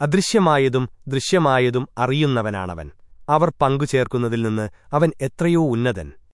അദൃശ്യമായതും ദൃശ്യമായതും അറിയുന്നവനാണവൻ. അവർ പങ്കുചേർക്കുന്നതിൽ നിന്ന് അവൻ എത്രയോ ഉന്നതൻ.